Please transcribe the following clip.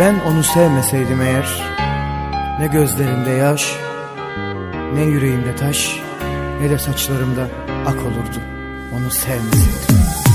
Ben onu sevmeseydim eğer Ne gözlerimde yaş Ne yüreğimde taş Ne de saçlarımda ak olurdu. Onu sevmeseydim.